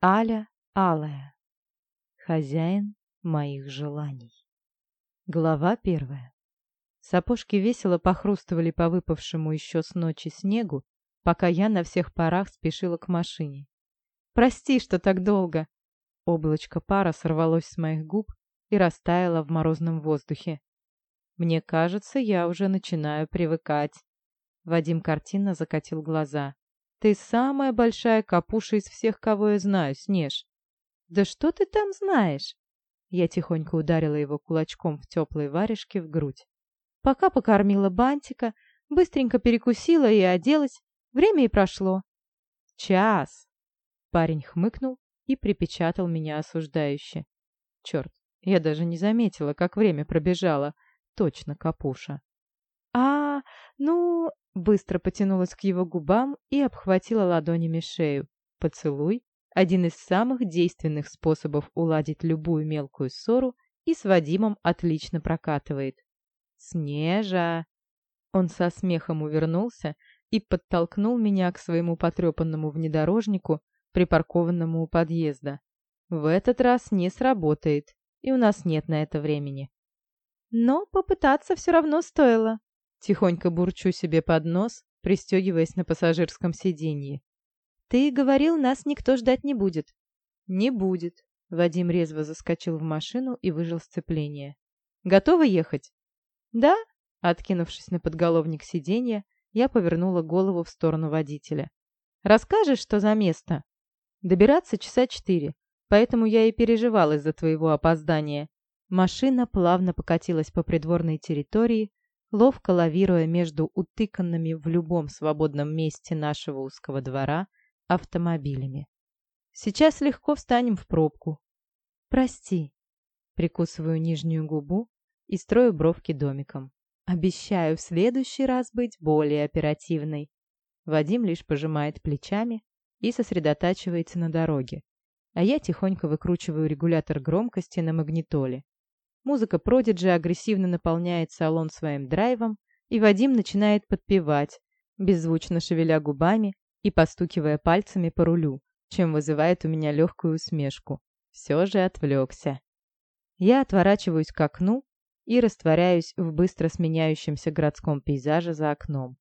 Аля Алая. Хозяин моих желаний. Глава первая. Сапожки весело похрустывали по выпавшему еще с ночи снегу, пока я на всех парах спешила к машине. «Прости, что так долго!» Облачко пара сорвалось с моих губ и растаяло в морозном воздухе. «Мне кажется, я уже начинаю привыкать». Вадим картинно закатил глаза. Ты самая большая капуша из всех, кого я знаю, Снеж. Да что ты там знаешь? Я тихонько ударила его кулачком в теплые варежки в грудь. Пока покормила бантика, быстренько перекусила и оделась, время и прошло. Час. Парень хмыкнул и припечатал меня осуждающе. Черт, я даже не заметила, как время пробежало. Точно капуша. А, ну, быстро потянулась к его губам и обхватила ладонями шею. Поцелуй – один из самых действенных способов уладить любую мелкую ссору и с Вадимом отлично прокатывает. «Снежа!» Он со смехом увернулся и подтолкнул меня к своему потрепанному внедорожнику, припаркованному у подъезда. В этот раз не сработает, и у нас нет на это времени. Но попытаться все равно стоило. Тихонько бурчу себе под нос, пристегиваясь на пассажирском сиденье. «Ты говорил, нас никто ждать не будет». «Не будет». Вадим резво заскочил в машину и выжил сцепление. «Готова ехать?» «Да». Откинувшись на подголовник сиденья, я повернула голову в сторону водителя. «Расскажешь, что за место?» «Добираться часа четыре, поэтому я и переживал из-за твоего опоздания». Машина плавно покатилась по придворной территории, ловко лавируя между утыканными в любом свободном месте нашего узкого двора автомобилями. Сейчас легко встанем в пробку. Прости. Прикусываю нижнюю губу и строю бровки домиком. Обещаю в следующий раз быть более оперативной. Вадим лишь пожимает плечами и сосредотачивается на дороге, а я тихонько выкручиваю регулятор громкости на магнитоле. Музыка Продиджи агрессивно наполняет салон своим драйвом, и Вадим начинает подпевать, беззвучно шевеля губами и постукивая пальцами по рулю, чем вызывает у меня легкую усмешку. Все же отвлекся. Я отворачиваюсь к окну и растворяюсь в быстро сменяющемся городском пейзаже за окном.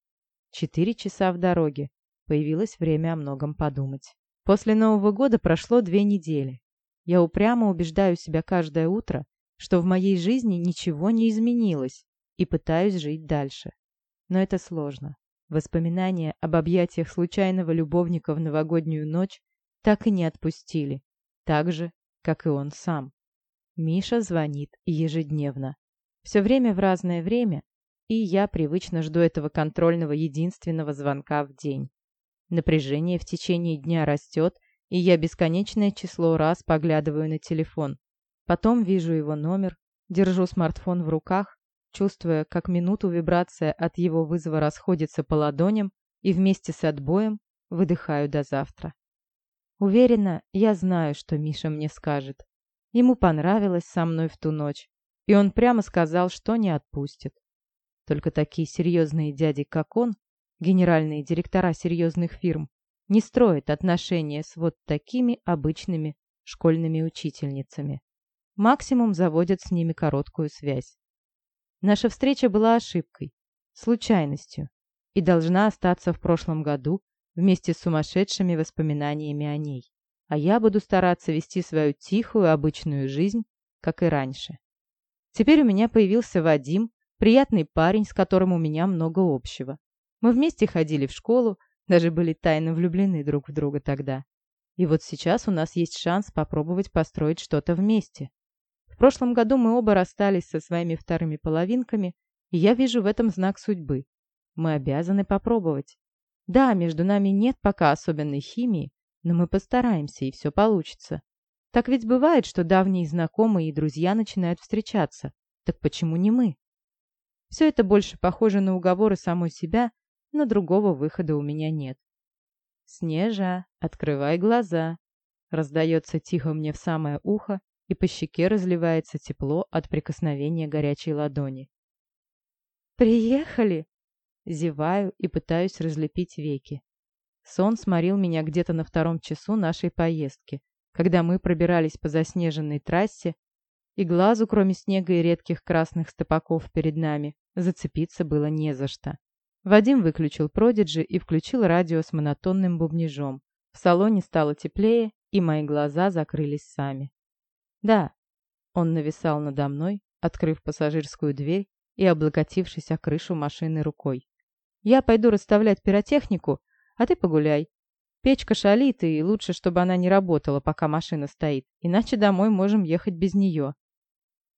Четыре часа в дороге. Появилось время о многом подумать. После Нового года прошло две недели. Я упрямо убеждаю себя каждое утро, что в моей жизни ничего не изменилось, и пытаюсь жить дальше. Но это сложно. Воспоминания об объятиях случайного любовника в новогоднюю ночь так и не отпустили, так же, как и он сам. Миша звонит ежедневно. Все время в разное время, и я привычно жду этого контрольного единственного звонка в день. Напряжение в течение дня растет, и я бесконечное число раз поглядываю на телефон. Потом вижу его номер, держу смартфон в руках, чувствуя, как минуту вибрация от его вызова расходится по ладоням и вместе с отбоем выдыхаю до завтра. Уверена, я знаю, что Миша мне скажет. Ему понравилось со мной в ту ночь, и он прямо сказал, что не отпустит. Только такие серьезные дяди, как он, генеральные директора серьезных фирм, не строят отношения с вот такими обычными школьными учительницами максимум заводят с ними короткую связь. Наша встреча была ошибкой, случайностью, и должна остаться в прошлом году вместе с сумасшедшими воспоминаниями о ней. А я буду стараться вести свою тихую, обычную жизнь, как и раньше. Теперь у меня появился Вадим, приятный парень, с которым у меня много общего. Мы вместе ходили в школу, даже были тайно влюблены друг в друга тогда. И вот сейчас у нас есть шанс попробовать построить что-то вместе. В прошлом году мы оба расстались со своими вторыми половинками, и я вижу в этом знак судьбы. Мы обязаны попробовать. Да, между нами нет пока особенной химии, но мы постараемся, и все получится. Так ведь бывает, что давние знакомые и друзья начинают встречаться. Так почему не мы? Все это больше похоже на уговоры самой себя, но другого выхода у меня нет. «Снежа, открывай глаза!» Раздается тихо мне в самое ухо, и по щеке разливается тепло от прикосновения горячей ладони. «Приехали!» Зеваю и пытаюсь разлепить веки. Сон сморил меня где-то на втором часу нашей поездки, когда мы пробирались по заснеженной трассе, и глазу, кроме снега и редких красных стопаков перед нами, зацепиться было не за что. Вадим выключил продиджи и включил радио с монотонным бубнижом. В салоне стало теплее, и мои глаза закрылись сами. Да, он нависал надо мной, открыв пассажирскую дверь и облокотившись о крышу машины рукой. «Я пойду расставлять пиротехнику, а ты погуляй. Печка шалит, и лучше, чтобы она не работала, пока машина стоит, иначе домой можем ехать без нее».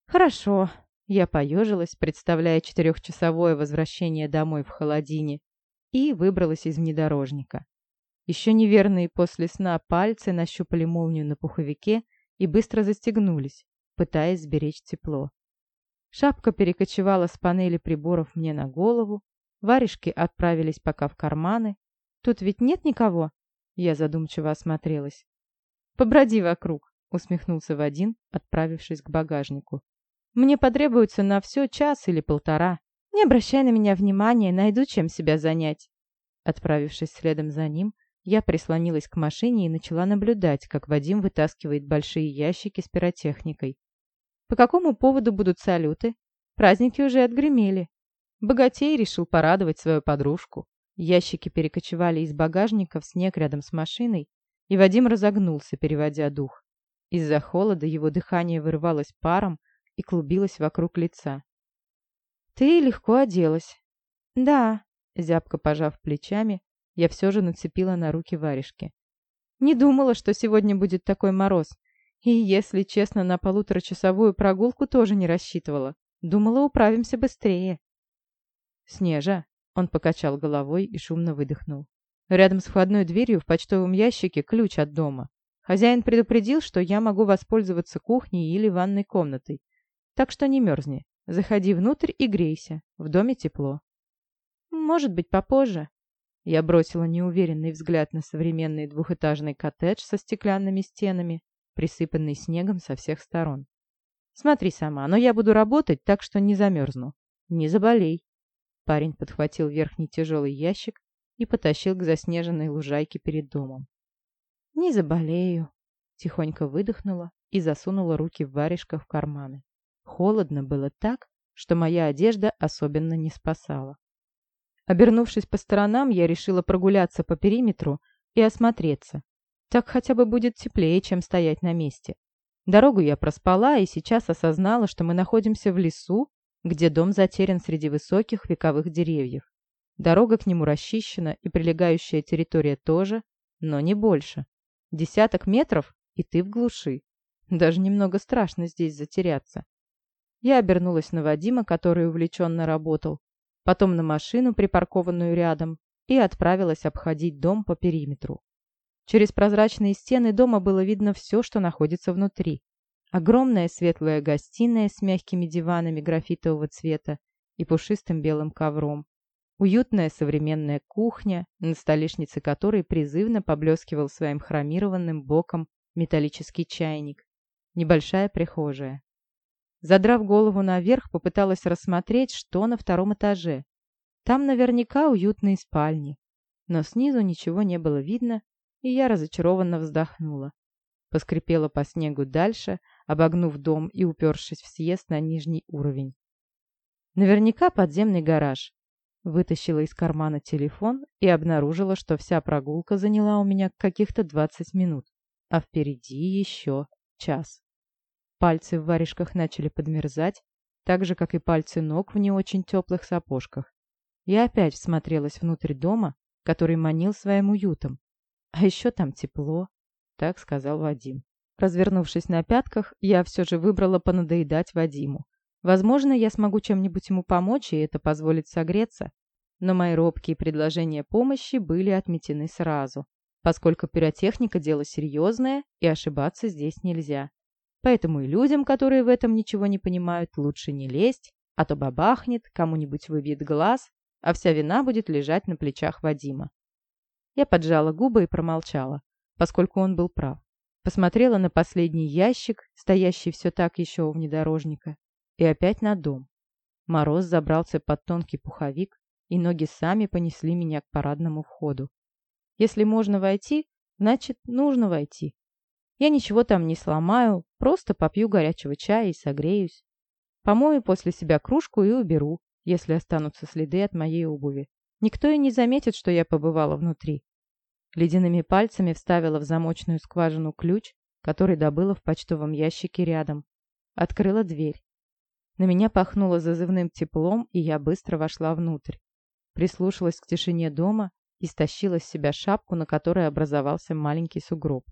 «Хорошо», — я поежилась, представляя четырехчасовое возвращение домой в холодине, и выбралась из внедорожника. Еще неверные после сна пальцы нащупали молнию на пуховике и быстро застегнулись, пытаясь сберечь тепло. Шапка перекочевала с панели приборов мне на голову, варежки отправились пока в карманы. Тут ведь нет никого? Я задумчиво осмотрелась. «Поброди вокруг», — усмехнулся Вадим, отправившись к багажнику. «Мне потребуется на все час или полтора. Не обращай на меня внимания, найду чем себя занять». Отправившись следом за ним, я прислонилась к машине и начала наблюдать, как Вадим вытаскивает большие ящики с пиротехникой. По какому поводу будут салюты? Праздники уже отгремели. Богатей решил порадовать свою подружку. Ящики перекочевали из багажника в снег рядом с машиной, и Вадим разогнулся, переводя дух. Из-за холода его дыхание вырывалось паром и клубилось вокруг лица. «Ты легко оделась». «Да», — зябко пожав плечами, я все же нацепила на руки варежки. «Не думала, что сегодня будет такой мороз. И, если честно, на полуторачасовую прогулку тоже не рассчитывала. Думала, управимся быстрее. «Снежа!» — он покачал головой и шумно выдохнул. Рядом с входной дверью в почтовом ящике ключ от дома. Хозяин предупредил, что я могу воспользоваться кухней или ванной комнатой. Так что не мерзни. Заходи внутрь и грейся. В доме тепло. Может быть, попозже. Я бросила неуверенный взгляд на современный двухэтажный коттедж со стеклянными стенами, присыпанный снегом со всех сторон. «Смотри сама, но я буду работать, так что не замерзну. Не заболей». Парень подхватил верхний тяжелый ящик и потащил к заснеженной лужайке перед домом. «Не заболею», — тихонько выдохнула и засунула руки в варежках в карманы. Холодно было так, что моя одежда особенно не спасала. Обернувшись по сторонам, я решила прогуляться по периметру и осмотреться, так хотя бы будет теплее, чем стоять на месте. Дорогу я проспала и сейчас осознала, что мы находимся в лесу, где дом затерян среди высоких вековых деревьев. Дорога к нему расчищена и прилегающая территория тоже, но не больше. Десяток метров, и ты в глуши. Даже немного страшно здесь затеряться. Я обернулась на Вадима, который увлеченно работал, потом на машину, припаркованную рядом, и отправилась обходить дом по периметру. Через прозрачные стены дома было видно все, что находится внутри. Огромная светлая гостиная с мягкими диванами графитового цвета и пушистым белым ковром. Уютная современная кухня, на столешнице которой призывно поблескивал своим хромированным боком металлический чайник. Небольшая прихожая. Задрав голову наверх, попыталась рассмотреть, что на втором этаже. Там наверняка уютные спальни. Но снизу ничего не было видно, и я разочарованно вздохнула. Поскрипела по снегу дальше, обогнув дом и упершись в съезд на нижний уровень. Наверняка подземный гараж. Вытащила из кармана телефон и обнаружила, что вся прогулка заняла у меня каких-то 20 минут, а впереди еще час. Пальцы в варежках начали подмерзать, так же, как и пальцы ног в не очень теплых сапожках. Я опять всмотрелась внутрь дома, который манил своим уютом, а еще там тепло, так сказал Вадим. Развернувшись на пятках, я все же выбрала понадоедать Вадиму. Возможно, я смогу чем-нибудь ему помочь, и это позволит согреться. Но мои робкие предложения помощи были отметены сразу, поскольку пиротехника – дело серьезное, и ошибаться здесь нельзя. Поэтому и людям, которые в этом ничего не понимают, лучше не лезть, а то бабахнет, кому-нибудь выбьет глаз, а вся вина будет лежать на плечах Вадима. Я поджала губы и промолчала, поскольку он был прав. Посмотрела на последний ящик, стоящий все так еще у внедорожника, и опять на дом. Мороз забрался под тонкий пуховик, и ноги сами понесли меня к парадному входу. Если можно войти, значит, нужно войти. Я ничего там не сломаю, просто попью горячего чая и согреюсь. Помою после себя кружку и уберу, если останутся следы от моей обуви. Никто и не заметит, что я побывала внутри. Ледяными пальцами вставила в замочную скважину ключ, который добыла в почтовом ящике рядом. Открыла дверь. На меня пахнуло зазывным теплом, и я быстро вошла внутрь. Прислушалась к тишине дома и стащила с себя шапку, на которой образовался маленький сугроб.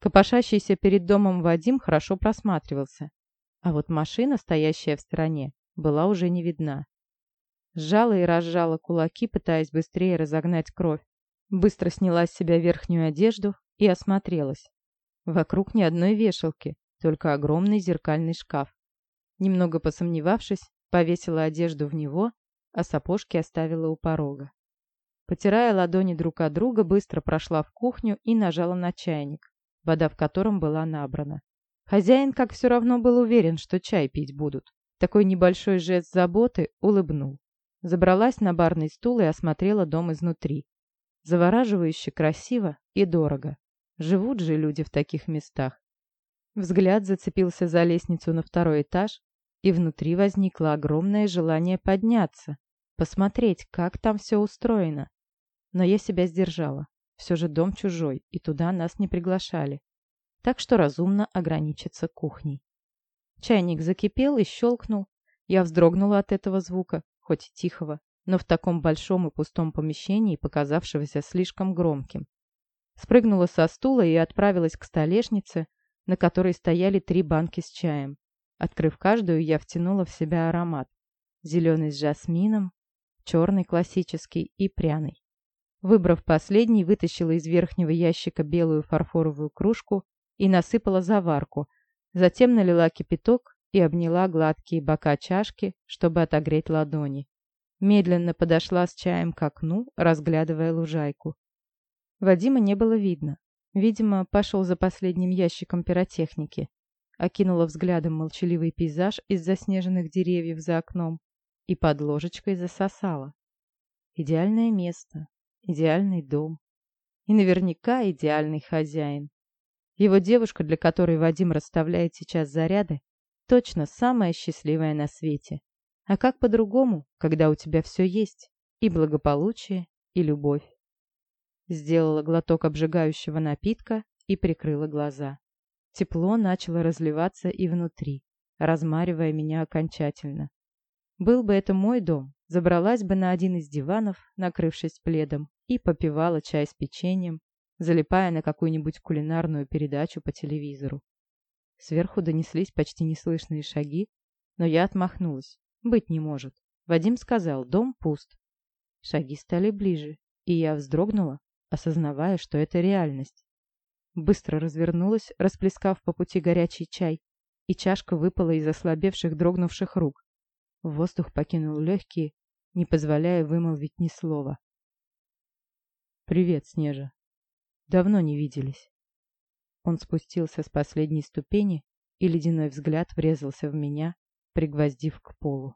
Копошащийся перед домом Вадим хорошо просматривался, а вот машина, стоящая в стороне, была уже не видна. Сжала и разжала кулаки, пытаясь быстрее разогнать кровь. Быстро сняла с себя верхнюю одежду и осмотрелась. Вокруг ни одной вешалки, только огромный зеркальный шкаф. Немного посомневавшись, повесила одежду в него, а сапожки оставила у порога. Потирая ладони друг от друга, быстро прошла в кухню и нажала на чайник, вода в котором была набрана. Хозяин, как все равно, был уверен, что чай пить будут. Такой небольшой жест заботы улыбнул. Забралась на барный стул и осмотрела дом изнутри. Завораживающе красиво и дорого. Живут же люди в таких местах. Взгляд зацепился за лестницу на второй этаж, и внутри возникло огромное желание подняться, посмотреть, как там все устроено. Но я себя сдержала. Все же дом чужой, и туда нас не приглашали. Так что разумно ограничиться кухней. Чайник закипел и щелкнул. Я вздрогнула от этого звука, хоть и тихого, но в таком большом и пустом помещении, показавшегося слишком громким. Спрыгнула со стула и отправилась к столешнице, на которой стояли три банки с чаем. Открыв каждую, я втянула в себя аромат. Зеленый с жасмином, черный классический и пряный. Выбрав последний, вытащила из верхнего ящика белую фарфоровую кружку и насыпала заварку. Затем налила кипяток и обняла гладкие бока чашки, чтобы отогреть ладони. Медленно подошла с чаем к окну, разглядывая лужайку. Вадима не было видно. Видимо, пошел за последним ящиком пиротехники окинула взглядом молчаливый пейзаж из заснеженных деревьев за окном и под ложечкой засосала. Идеальное место, идеальный дом и наверняка идеальный хозяин. Его девушка, для которой Вадим расставляет сейчас заряды, точно самая счастливая на свете. А как по-другому, когда у тебя все есть, и благополучие, и любовь? Сделала глоток обжигающего напитка и прикрыла глаза. Тепло начало разливаться и внутри, размаривая меня окончательно. Был бы это мой дом, забралась бы на один из диванов, накрывшись пледом, и попивала чай с печеньем, залипая на какую-нибудь кулинарную передачу по телевизору. Сверху донеслись почти неслышные шаги, но я отмахнулась. Быть не может. Вадим сказал, дом пуст. Шаги стали ближе, и я вздрогнула, осознавая, что это реальность. Быстро развернулась, расплескав по пути горячий чай, и чашка выпала из ослабевших, дрогнувших рук. Воздух покинул легкие, не позволяя вымолвить ни слова. «Привет, Снежа. Давно не виделись». Он спустился с последней ступени, и ледяной взгляд врезался в меня, пригвоздив к полу.